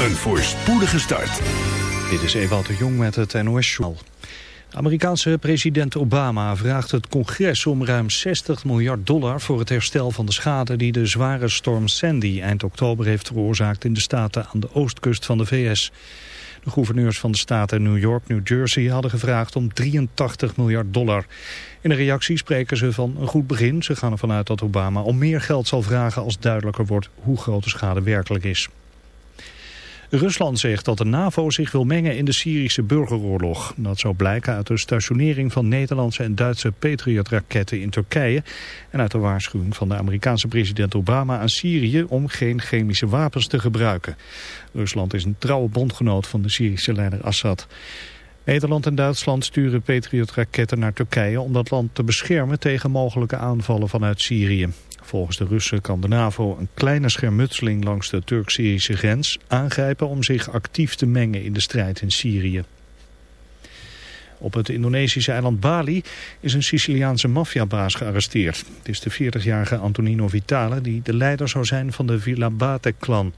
Een voorspoedige start. Dit is Ewout de Jong met het NOS-journaal. Amerikaanse president Obama vraagt het congres om ruim 60 miljard dollar voor het herstel van de schade die de zware storm Sandy eind oktober heeft veroorzaakt in de staten aan de oostkust van de VS. De gouverneurs van de staten New York, New Jersey hadden gevraagd om 83 miljard dollar. In een reactie spreken ze van een goed begin. Ze gaan ervan uit dat Obama om meer geld zal vragen als duidelijker wordt hoe groot de schade werkelijk is. Rusland zegt dat de NAVO zich wil mengen in de Syrische burgeroorlog. Dat zou blijken uit de stationering van Nederlandse en Duitse Patriot-raketten in Turkije... en uit de waarschuwing van de Amerikaanse president Obama aan Syrië om geen chemische wapens te gebruiken. Rusland is een trouwe bondgenoot van de Syrische leider Assad. Nederland en Duitsland sturen Patriot-raketten naar Turkije om dat land te beschermen tegen mogelijke aanvallen vanuit Syrië. Volgens de Russen kan de NAVO een kleine schermutseling langs de Turk-Syrische grens aangrijpen om zich actief te mengen in de strijd in Syrië. Op het Indonesische eiland Bali is een Siciliaanse maffiabaas gearresteerd. Het is de 40-jarige Antonino Vitale die de leider zou zijn van de Villa Bate-clan.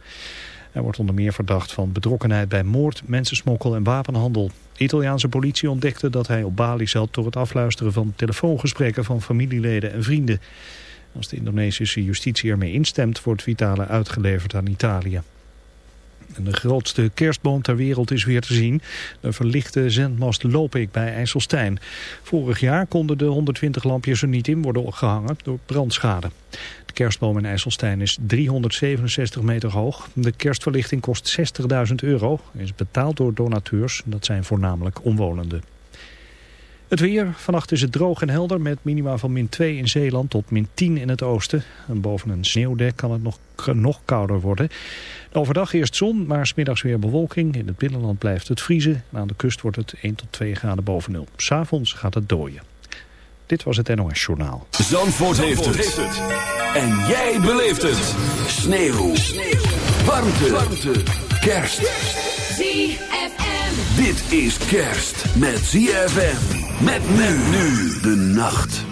Hij wordt onder meer verdacht van betrokkenheid bij moord, mensensmokkel en wapenhandel. De Italiaanse politie ontdekte dat hij op Bali zat door het afluisteren van telefoongesprekken van familieleden en vrienden. Als de Indonesische justitie ermee instemt, wordt Vitale uitgeleverd aan Italië. De grootste kerstboom ter wereld is weer te zien. De verlichte zendmast Lopik bij IJsselstein. Vorig jaar konden de 120 lampjes er niet in worden gehangen door brandschade. De kerstboom in IJsselstein is 367 meter hoog. De kerstverlichting kost 60.000 euro. Is betaald door donateurs. Dat zijn voornamelijk omwonenden. Het weer. Vannacht is het droog en helder met minima van min 2 in Zeeland tot min 10 in het oosten. En boven een sneeuwdek kan het nog, nog kouder worden. Overdag eerst zon, maar smiddags weer bewolking. In het binnenland blijft het vriezen. En aan de kust wordt het 1 tot 2 graden boven nul. S'avonds gaat het dooien. Dit was het NOS Journaal. Zandvoort, heeft, het. En jij beleeft het. Sneeuw. Sneeuw. Warmte. Warmte. Kerst. ZFM. Dit is kerst met ZFM. Met men nu de nacht.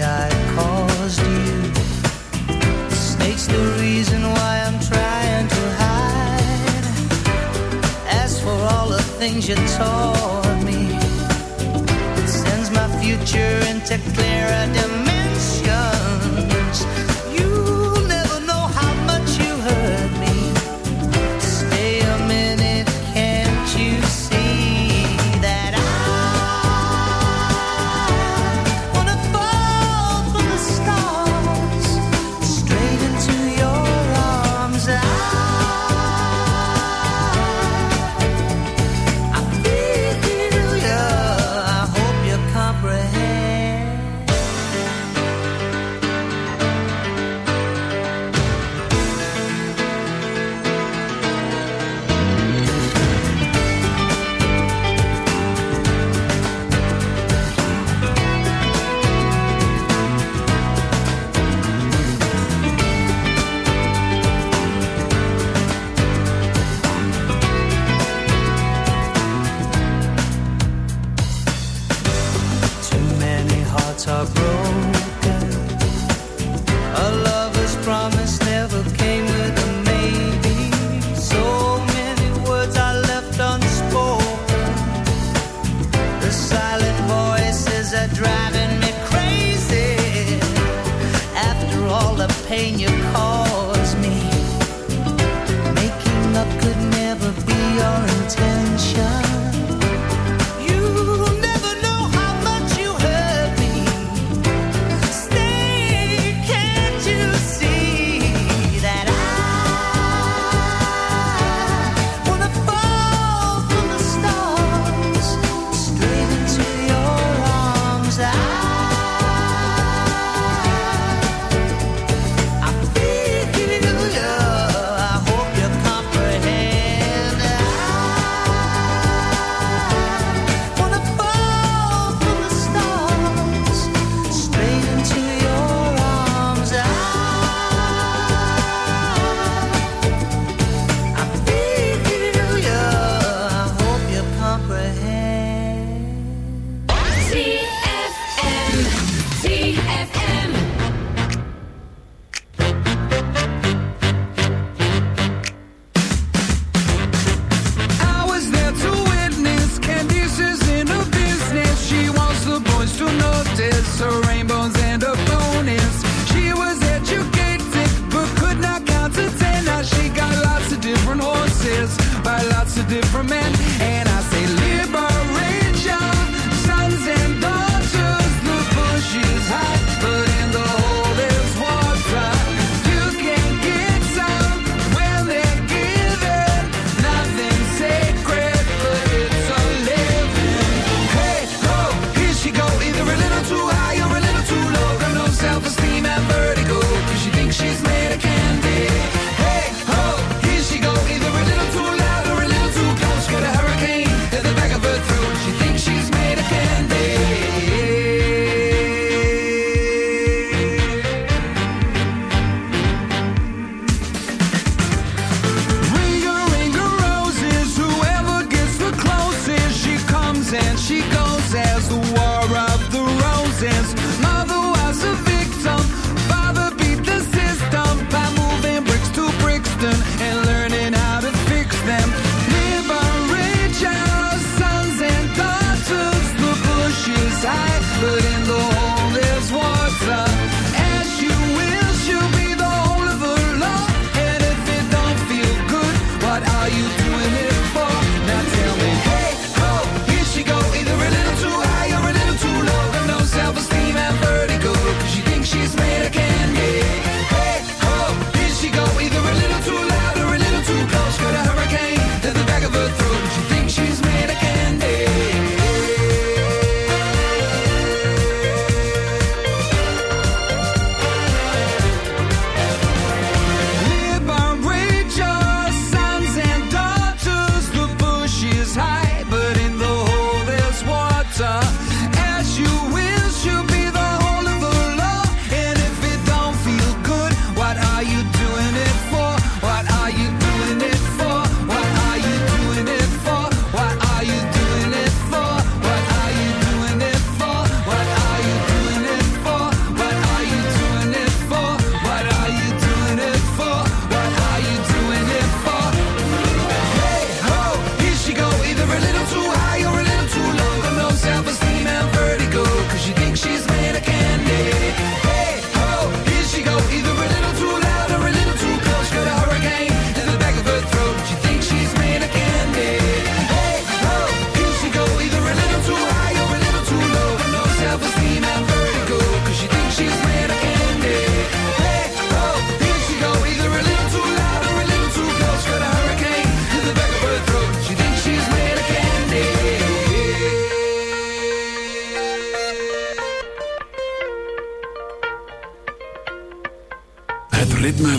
I caused you. The reason why I'm trying to hide. As for all the things you taught me, it sends my future into clearer dimensions.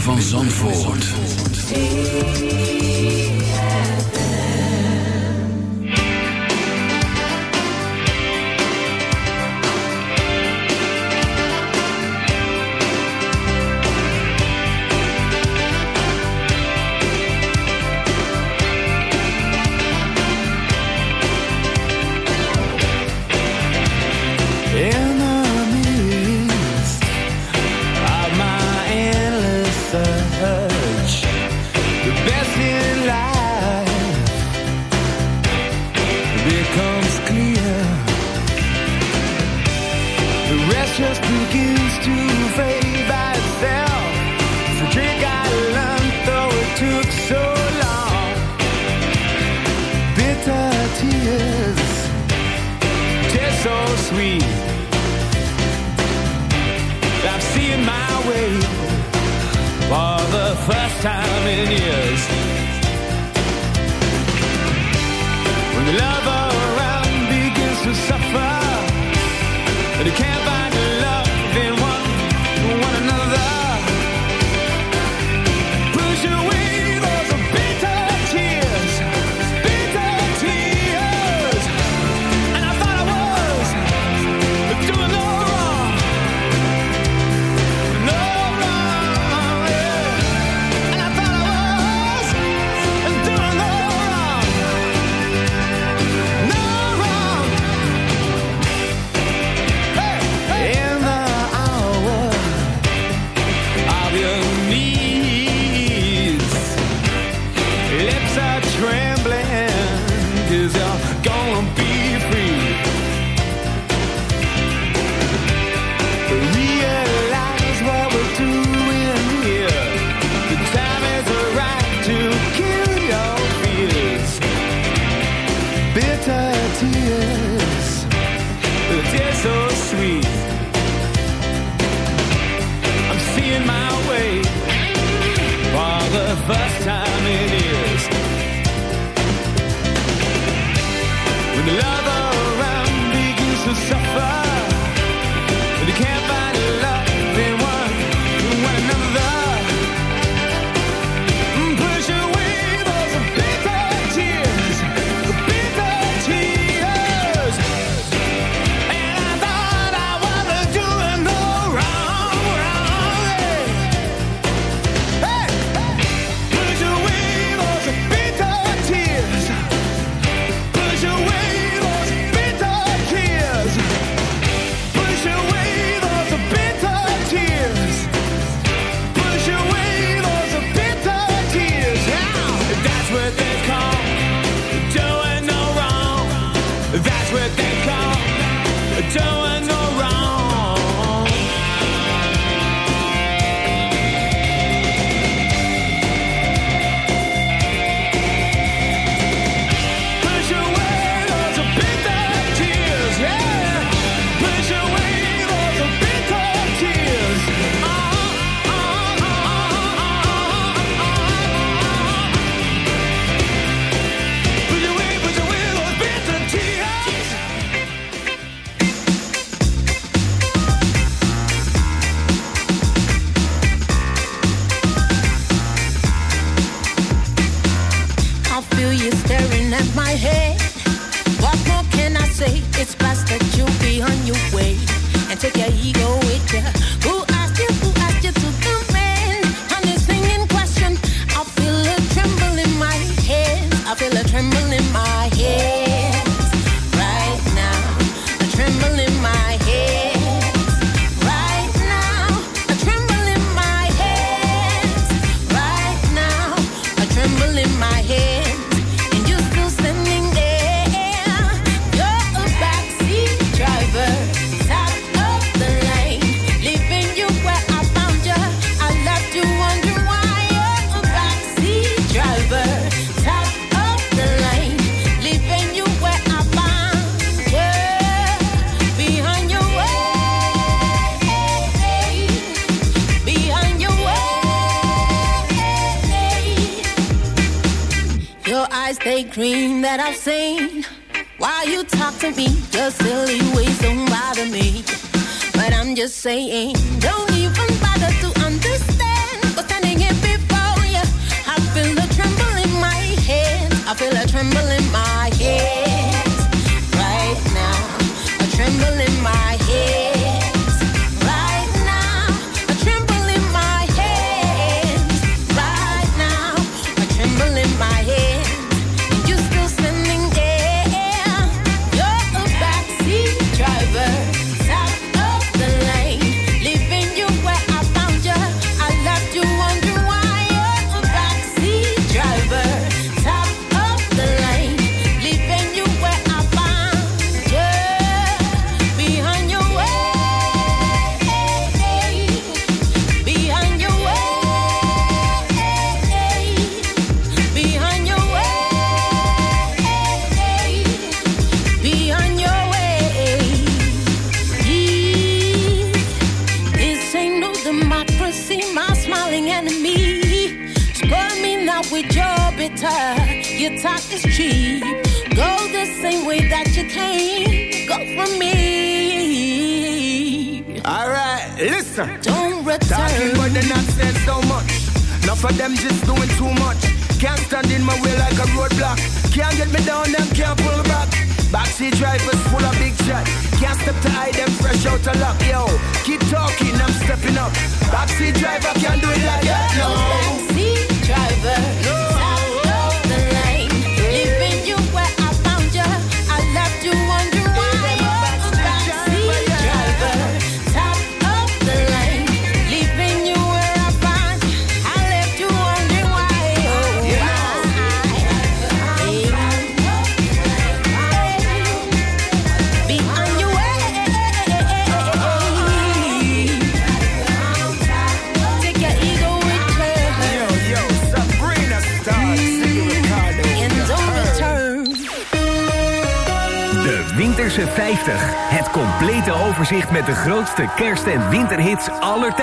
Van Zandvoort.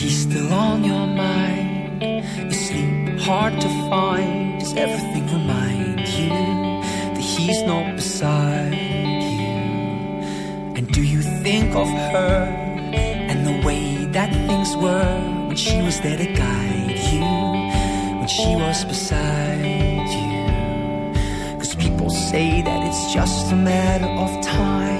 he still on your mind? Is sleep hard to find? Does everything remind you that he's not beside you? And do you think of her and the way that things were when she was there to guide you? When she was beside you? Cause people say that it's just a matter of time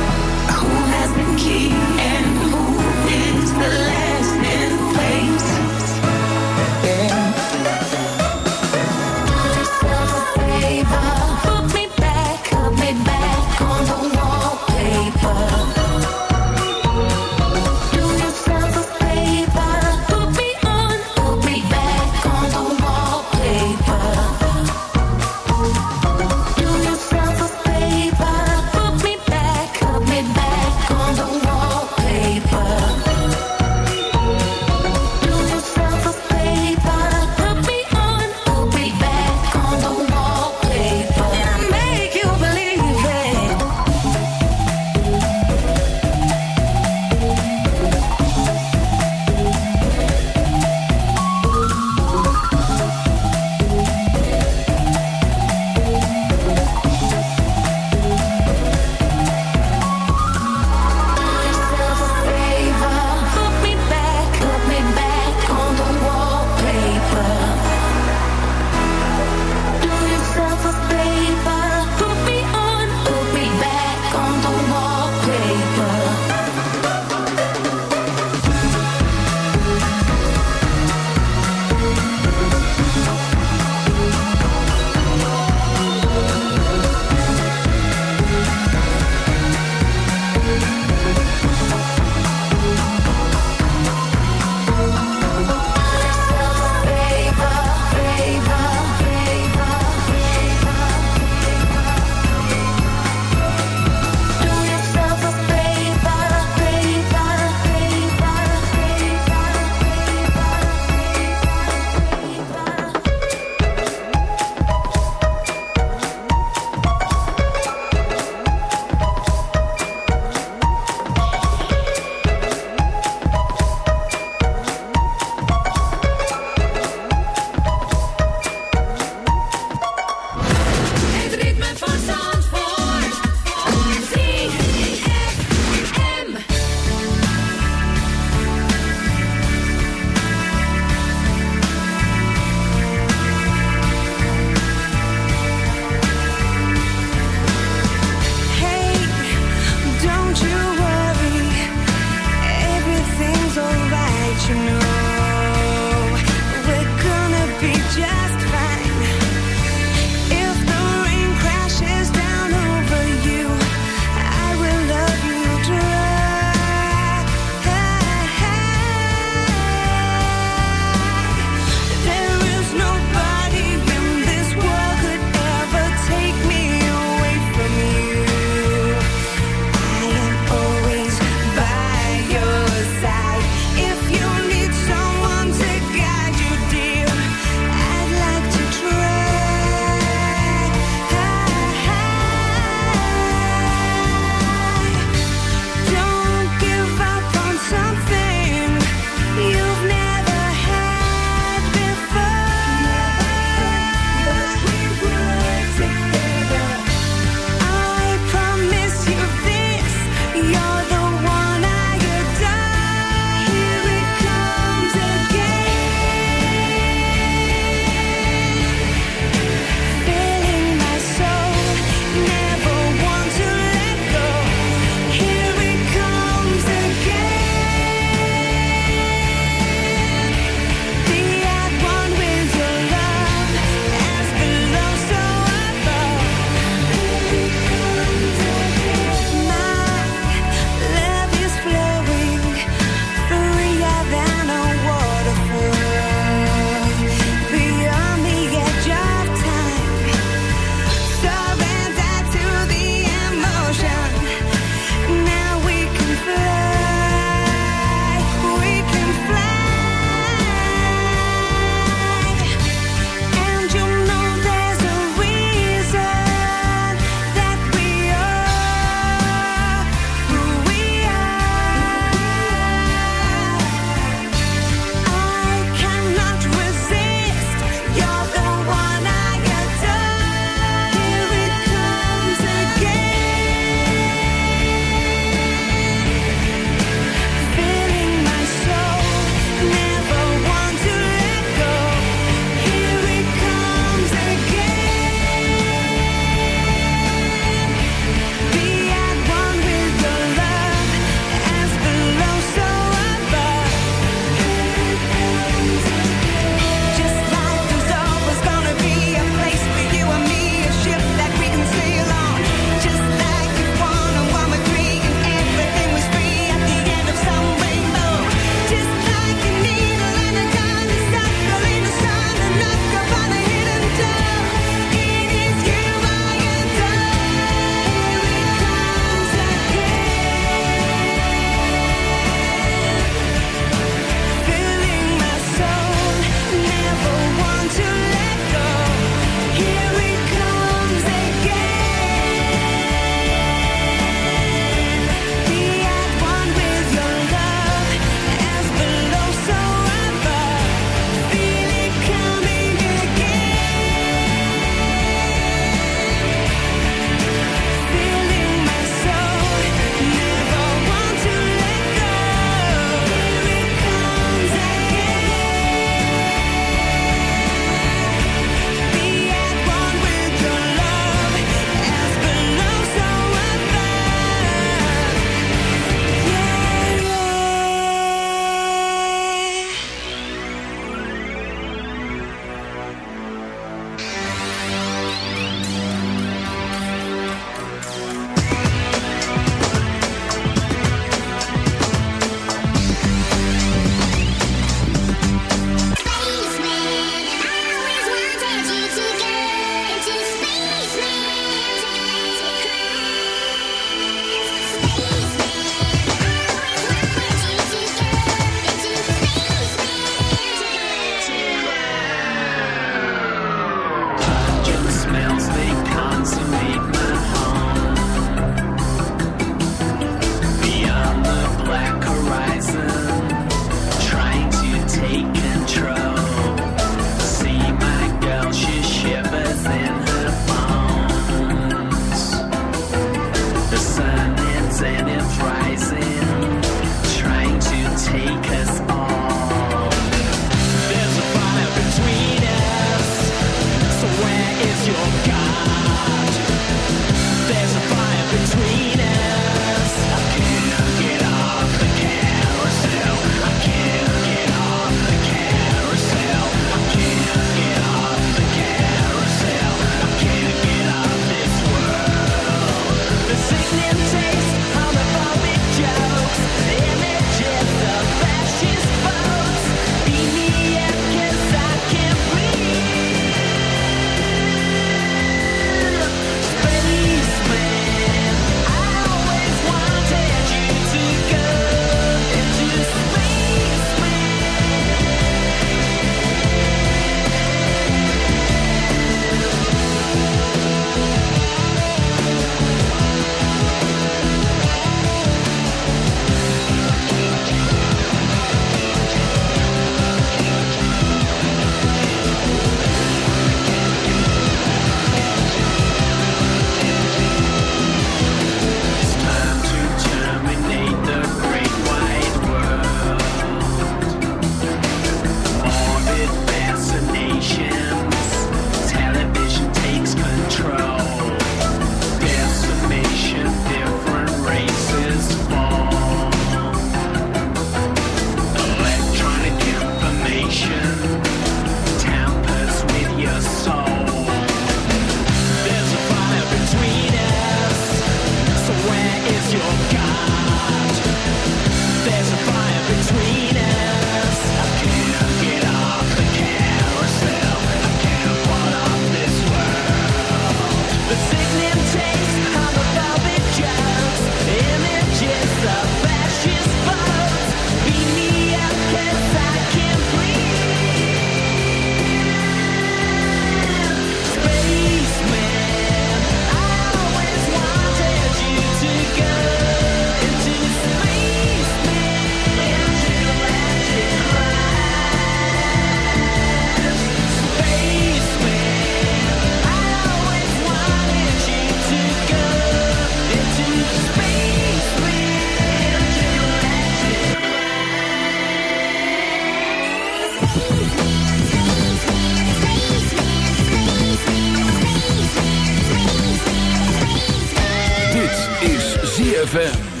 ZFM.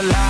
alive